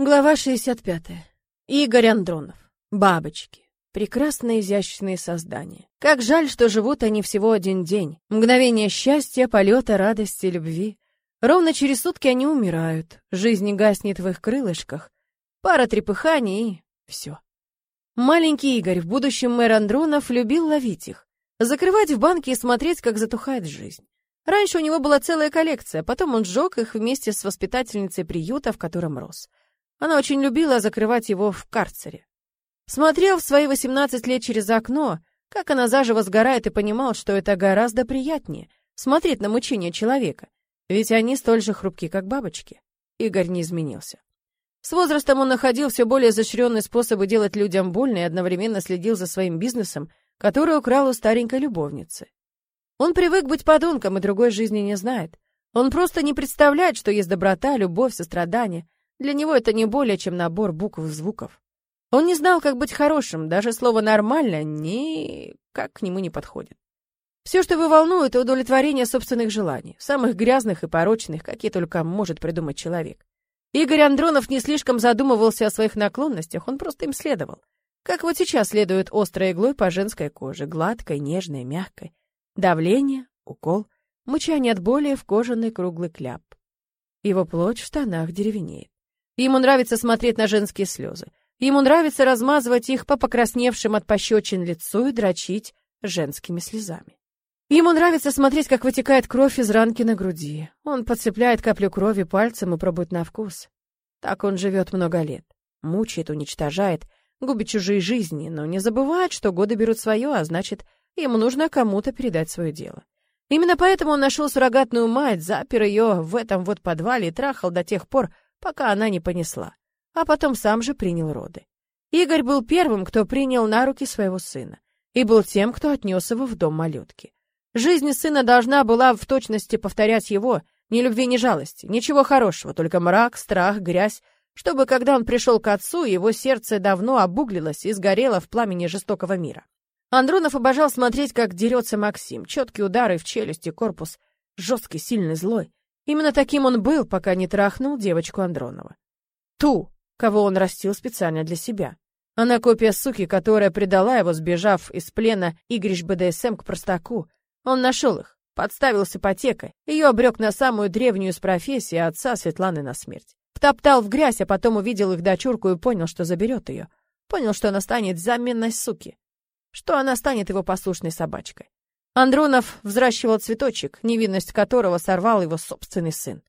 Глава 65. Игорь Андронов. Бабочки. Прекрасные изящные создания. Как жаль, что живут они всего один день. Мгновение счастья, полета, радости, любви. Ровно через сутки они умирают. Жизнь гаснет в их крылышках. Пара трепыханий и все. Маленький Игорь, в будущем мэр Андронов, любил ловить их. Закрывать в банке и смотреть, как затухает жизнь. Раньше у него была целая коллекция, потом он сжег их вместе с воспитательницей приюта, в котором рос. Она очень любила закрывать его в карцере. Смотрел в свои 18 лет через окно, как она заживо сгорает, и понимал, что это гораздо приятнее — смотреть на мучение человека, ведь они столь же хрупки, как бабочки. Игорь не изменился. С возрастом он находил все более изощренные способы делать людям больно и одновременно следил за своим бизнесом, который украл у старенькой любовницы. Он привык быть подонком и другой жизни не знает. Он просто не представляет, что есть доброта, любовь, сострадание — для него это не более чем набор букв и звуков. Он не знал, как быть хорошим, даже слово «нормально» никак к нему не подходит. Все, что его волнует, это удовлетворение собственных желаний, самых грязных и порочных, какие только может придумать человек. Игорь Андронов не слишком задумывался о своих наклонностях, он просто им следовал. Как вот сейчас следует острой иглой по женской коже, гладкой, нежной, мягкой. Давление, укол, мычание от боли в кожаный круглый кляп. Его плоть в штанах деревенеет. Ему нравится смотреть на женские слезы. Ему нравится размазывать их по покрасневшим от пощечин лицу и дрочить женскими слезами. Ему нравится смотреть, как вытекает кровь из ранки на груди. Он подцепляет каплю крови пальцем и пробует на вкус. Так он живет много лет. Мучает, уничтожает, губит чужие жизни, но не забывает, что годы берут свое, а значит, ему нужно кому-то передать свое дело. Именно поэтому он нашел суррогатную мать, запер ее в этом вот подвале и трахал до тех пор, пока она не понесла, а потом сам же принял роды. Игорь был первым, кто принял на руки своего сына, и был тем, кто отнес его в дом малютки. Жизнь сына должна была в точности повторять его, ни любви, ни жалости, ничего хорошего, только мрак, страх, грязь, чтобы, когда он пришел к отцу, его сердце давно обуглилось и сгорело в пламени жестокого мира. Андронов обожал смотреть, как дерется Максим, четкие удары в челюсти, корпус, жесткий, сильный, злой. Именно таким он был, пока не трахнул девочку Андронова. Ту, кого он растил специально для себя. Она копия суки, которая предала его, сбежав из плена Игриш БДСМ к простаку. Он нашел их, подставил с ипотекой, ее обрек на самую древнюю из профессий отца Светланы на смерть. Втоптал в грязь, а потом увидел их дочурку и понял, что заберет ее. Понял, что она станет заменной суки. Что она станет его послушной собачкой. Андронов взращивал цветочек, невинность которого сорвал его собственный сын.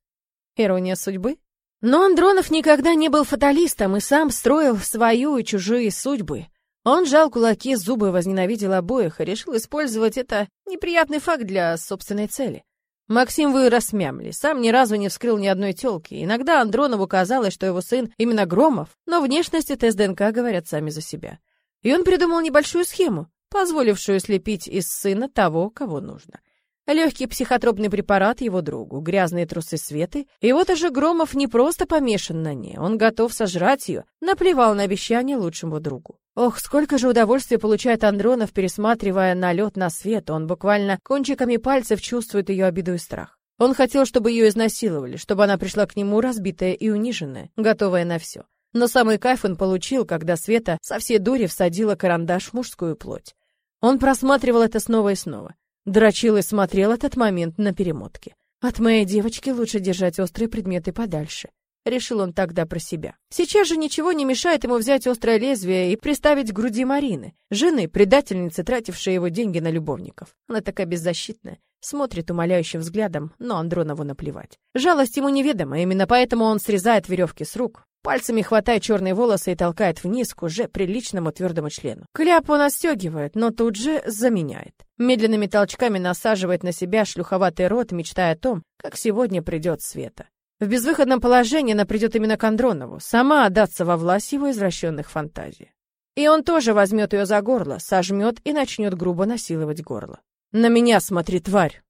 Ирония судьбы? Но Андронов никогда не был фаталистом и сам строил свою и чужие судьбы. Он жал кулаки, зубы, возненавидел обоих и решил использовать это неприятный факт для собственной цели. Максим вырос мямли, сам ни разу не вскрыл ни одной тёлки. Иногда Андронову казалось, что его сын именно Громов, но внешность и тест ДНК говорят сами за себя. И он придумал небольшую схему позволившую слепить из сына того, кого нужно. Легкий психотропный препарат его другу, грязные трусы Светы, и вот уже Громов не просто помешан на ней, он готов сожрать ее, наплевал на обещание лучшему другу. Ох, сколько же удовольствия получает Андронов, пересматривая налет на Свету, он буквально кончиками пальцев чувствует ее обиду и страх. Он хотел, чтобы ее изнасиловали, чтобы она пришла к нему разбитая и униженная, готовая на все. Но самый кайф он получил, когда Света со всей дури всадила карандаш в мужскую плоть. Он просматривал это снова и снова. Дрочил и смотрел этот момент на перемотке. От моей девочки лучше держать острые предметы подальше. Решил он тогда про себя. Сейчас же ничего не мешает ему взять острое лезвие и приставить к груди Марины, жены, предательницы, тратившей его деньги на любовников. Она такая беззащитная, смотрит умоляющим взглядом, но Андронову наплевать. Жалость ему неведома, именно поэтому он срезает веревки с рук, Пальцами хватает черные волосы и толкает вниз к уже приличному твердому члену. Кляп он отстегивает, но тут же заменяет. Медленными толчками насаживает на себя шлюховатый рот, мечтая о том, как сегодня придет Света. В безвыходном положении она придет именно к Андронову, сама отдаться во власть его извращенных фантазий. И он тоже возьмет ее за горло, сожмет и начнет грубо насиловать горло. «На меня смотри, тварь!»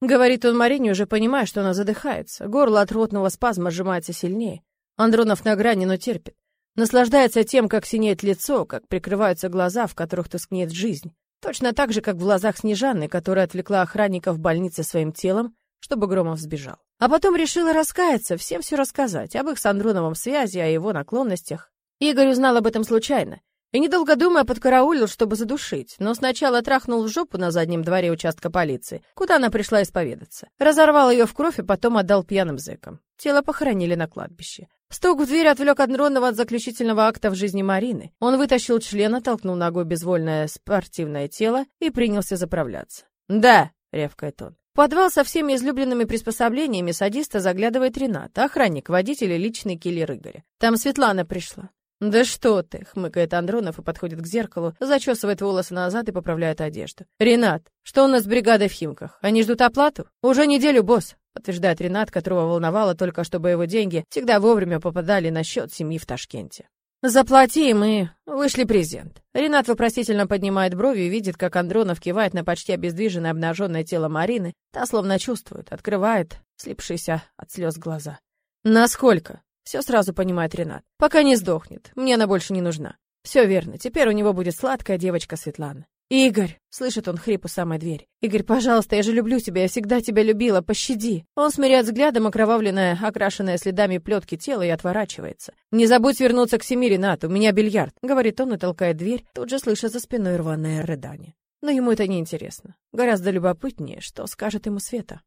Говорит он Марине, уже понимая, что она задыхается. Горло от ротного спазма сжимается сильнее. Андронов на грани, но терпит. Наслаждается тем, как синеет лицо, как прикрываются глаза, в которых тускнеет жизнь. Точно так же, как в глазах Снежаны, которая отвлекла охранника в больнице своим телом, чтобы Громов сбежал. А потом решила раскаяться, всем все рассказать, об их с Андроновым связи, о его наклонностях. Игорь узнал об этом случайно. И, недолго думая, подкараулил, чтобы задушить, но сначала трахнул в жопу на заднем дворе участка полиции, куда она пришла исповедаться. Разорвал ее в кровь и потом отдал пьяным зэкам. Тело похоронили на кладбище. Стук в дверь отвлек Андронова от заключительного акта в жизни Марины. Он вытащил члена, толкнул ногой безвольное спортивное тело и принялся заправляться. «Да», — рявкает он. В подвал со всеми излюбленными приспособлениями садиста заглядывает Ренат, охранник, водитель и личный киллер Игоря. Там Светлана пришла. «Да что ты!» — хмыкает Андронов и подходит к зеркалу, зачесывает волосы назад и поправляет одежду. «Ренат, что у нас с бригадой в Химках? Они ждут оплату?» «Уже неделю, босс», — подтверждает Ренат, которого волновало только, чтобы его деньги всегда вовремя попадали на счет семьи в Ташкенте. «Заплати, мы вышли презент». Ренат вопросительно поднимает брови и видит, как Андронов кивает на почти обездвиженное обнаженное тело Марины. Та словно чувствует, открывает слипшиеся от слез глаза. «Насколько?» Все сразу понимает Ренат. Пока не сдохнет, мне она больше не нужна. Все верно, теперь у него будет сладкая девочка Светлана. «Игорь!» — слышит он хрип у самой двери. «Игорь, пожалуйста, я же люблю тебя, я всегда тебя любила, пощади!» Он смиряет взглядом окровавленное, окрашенное следами плетки тело и отворачивается. «Не забудь вернуться к семи, Ренат, у меня бильярд!» — говорит он и толкает дверь, тут же слыша за спиной рваное рыдание. Но ему это не интересно. Гораздо любопытнее, что скажет ему Света.